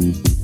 Mm-hmm.